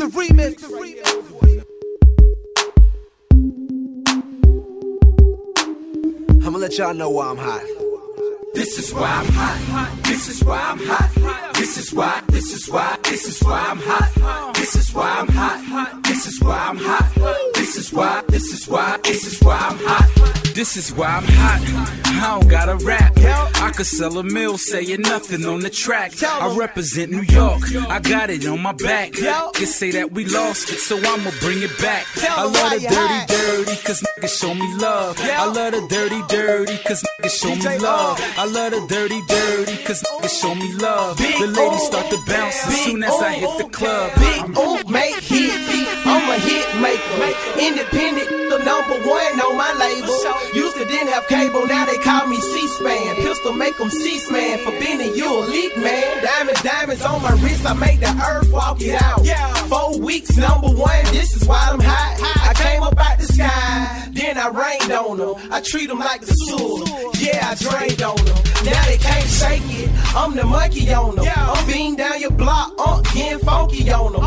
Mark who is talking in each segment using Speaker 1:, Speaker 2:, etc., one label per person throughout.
Speaker 1: the remix.
Speaker 2: I'ma let y'all know why I'm hot.
Speaker 3: This is why I'm hot. This is why I'm hot. This is why. This is why. This is why I'm hot. This is why I'm hot. This is why I'm hot. This is why. This is why. This is why I'm hot. This is why I'm hot. I don't gotta rap. I could sell a mill saying nothing on the track. I represent New York. I got it on my back. Can say that we lost it, so I'ma bring it back. I love the dirty, dirty, cause niggas show me love. I love the dirty, dirty, cause niggas show me love. I love the dirty, dirty, cause niggas show me love. The ladies start to bounce as soon as I hit the club.
Speaker 4: Independent, the number one on my label. Used to didn't have cable, now they call me C-SPAN. Pistol make them C-SPAN for being you a leak man. Diamonds, diamonds on my wrist, I make the earth walk it out. Four weeks, number one, this is why I'm hot. I came up out the sky, then I rained on them. I treat them like the sewer. Yeah, I drained on them. Now they can't shake it. I'm the monkey on them. I'm beating down your block, uh, getting funky on them.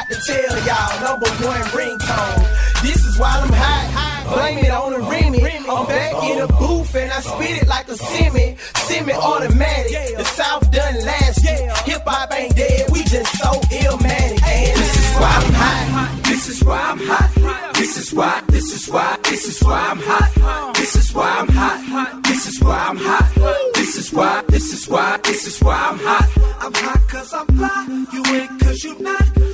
Speaker 4: Forgot to tell y'all, number one ringtone. This is why I'm hot. Blame it on the remix. I'm back in the booth and I spit it like a semi, semi-automatic. The South done last Hip hop ain't dead, we just so illmatic. And
Speaker 3: This is why I'm hot. This is why I'm hot. This is why. This is why. This is why I'm hot. This is why I'm hot. This is why I'm hot. This is why. This is why. This is why I'm hot. I'm hot cause I'm fly. You ain't cause you not.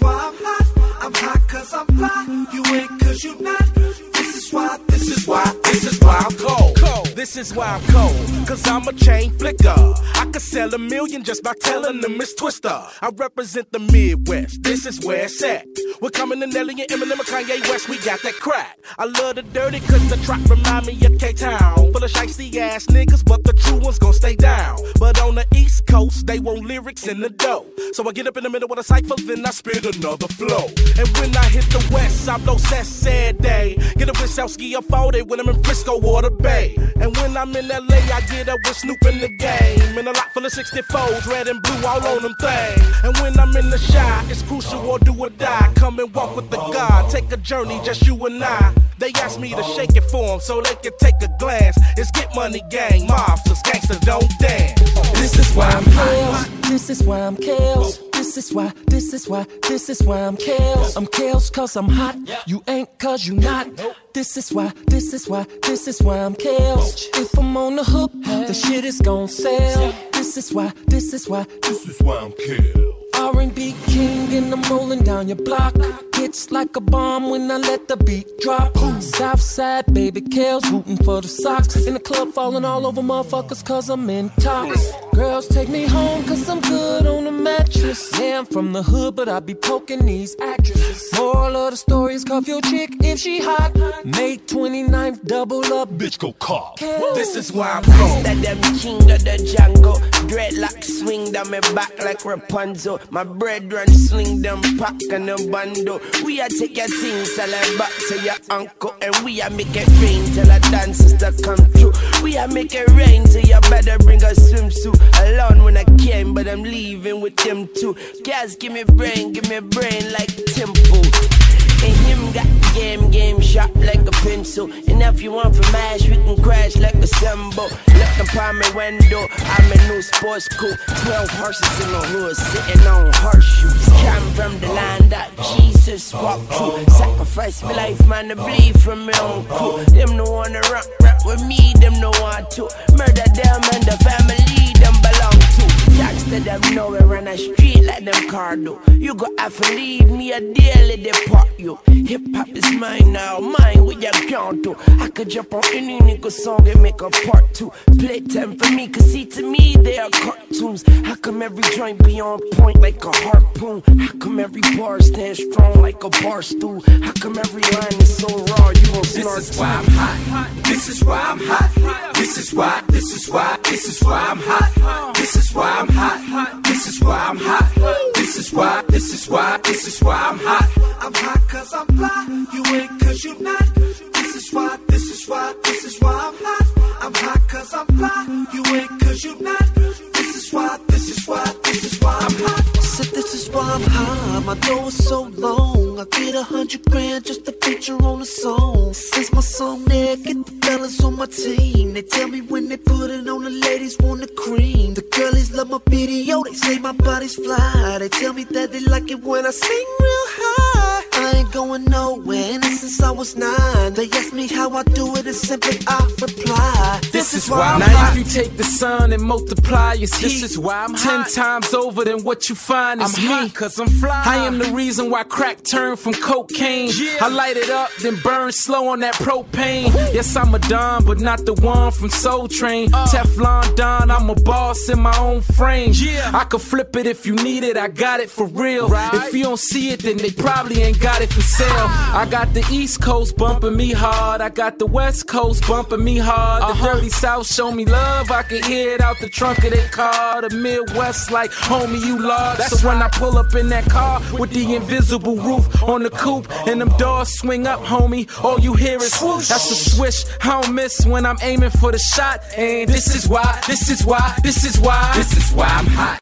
Speaker 3: Is why I'm hot. I'm hot cause I'm fly. You ain't cause you not. This is why. This is why. This is why I'm cold. cold.
Speaker 5: This is why I'm cold, cause I'm a chain flicker. I could sell a million just by telling them it's Twista. I represent the Midwest, this is where it's at. We're coming to Nelly and Eminem and Kanye West, we got that crack. I love the dirty cause the track remind me of K-Town. Full of shiesty ass niggas, but the true ones gon' stay down. But on the East Coast, they want lyrics in the dough. So I get up in the middle with a cypher, then I spit another flow. And when I hit the West, I blow sad day. Get up with Southski or 40 when I'm in Frisco, Water Bay. And when I'm in LA, I get up with Snoop in the game. In a lot full of 64s, red and blue all on them things. And when I'm in the Chi, it's crucial or do or die. Come and walk with the God, take a journey, just you and I. They asked me to shake it for them so they can take a glance. It's get money gang, mobsters, gangsters don't dance.
Speaker 3: This is why I'm hot.
Speaker 6: This is why I'm Kells. This is why, this is why, this is why I'm Kells. I'm Kells cause I'm hot. You ain't cause you not. This is why, this is why, this is why I'm Kells. If I'm on the hook, the shit is gon' sell. This is why, this is why, this is why I'm Kells. R&B king and I'm rolling down your block. Hits like a bomb when I let the beat drop. Southside baby Kells rooting for the Sox. In the club falling all over motherfuckers cause I'm in tox. Girls take me home cause I'm good on the mattress. Yeah, I'm from the hood, but I be poking these actresses. Moral of the story is cuff your chick if she hot. May 29th, double up, bitch go call.
Speaker 5: This is why I'm cold.
Speaker 7: That them king of the jungle. Dreadlocks swing down my back like Rapunzel. My brethren sling them pack and them bundle. We are take your things, sell back to your uncle. And we are make it rain till the dances to come true. We are make it rain till you better bring a swimsuit. Alone when I came, but I'm leaving with them too. Guys, give me brain, give me brain like temple. And him got game, game sharp like a pencil. And if you want for mash, we can crash like a cymbal. Look upon my window, New sports cool. Twelve horses in the hood, sitting on horseshoes. Come from the land that Jesus walked through. Sacrifice my life, man, to bleed from my own crew. Them no wanna rock, rap with me, them no want to. Murder them and the family them Tax to them know we run a street like them car do. You go have to leave me a daily depart you. Hip hop is mine now, mine with your count to. I could jump on any nigga song and make a part two. Play time for me, cause see to me they are cartoons. How come every joint be on point like a harpoon? How come every bar stand strong like a bar stool? How come every line is so raw you won't
Speaker 3: This
Speaker 7: snort
Speaker 3: is why I'm hot. This is why I'm hot. This is why. This is why. This is why I'm hot. This is why I'm hot. This is why I'm hot. This is why. This is why. This is why I'm hot. I'm hot cause I'm fly. You ain't cause you not. This
Speaker 8: is why, this is why, this is why I'm hot. I'm hot cause I'm fly. You ain't cause you not. This is why, this is why, this is why I'm hot.
Speaker 2: Said this is why I'm high. My dough is so long. I get a hundred grand just to feature on a song. Since my song my team. They tell me when they put it on, the ladies want the cream. The girlies love my video. They say my body's fly. They tell me that they like it when I sing real high. I ain't going nowhere, and since I was nine, they ask me how I do it, and simply I reply. This is why I'm
Speaker 3: now
Speaker 2: hot.
Speaker 3: if you take the sun and multiply its heat, this is why I'm ten times over than what you find is
Speaker 9: I'm
Speaker 3: me.
Speaker 9: hot 'cause I'm fly.
Speaker 3: I am the reason why crack turned from cocaine.
Speaker 9: Yeah.
Speaker 3: I light it up, then burn slow on that propane. Yes, I'm a don, but not the one from Soul Train. Uh. Teflon Don, I'm a boss in my own frame.
Speaker 9: Yeah.
Speaker 3: I could flip it if you need it, I got it for real.
Speaker 9: Right.
Speaker 3: If you don't see it, then they probably ain't got it for sale. I got the East Coast bumping me hard, I got the West Coast bumping me hard. The
Speaker 9: Uh-huh.
Speaker 3: Dirty South show me love, I can hear it out the trunk of their car. The Midwest like, homie, you large. so when I pull up in that car with the invisible roof on the coupe and them doors swing up, homie, all you hear is swoosh. That's a swish. I don't miss when I'm aiming for the shot. And this is why, this is why, this is why.
Speaker 8: This is why I'm hot.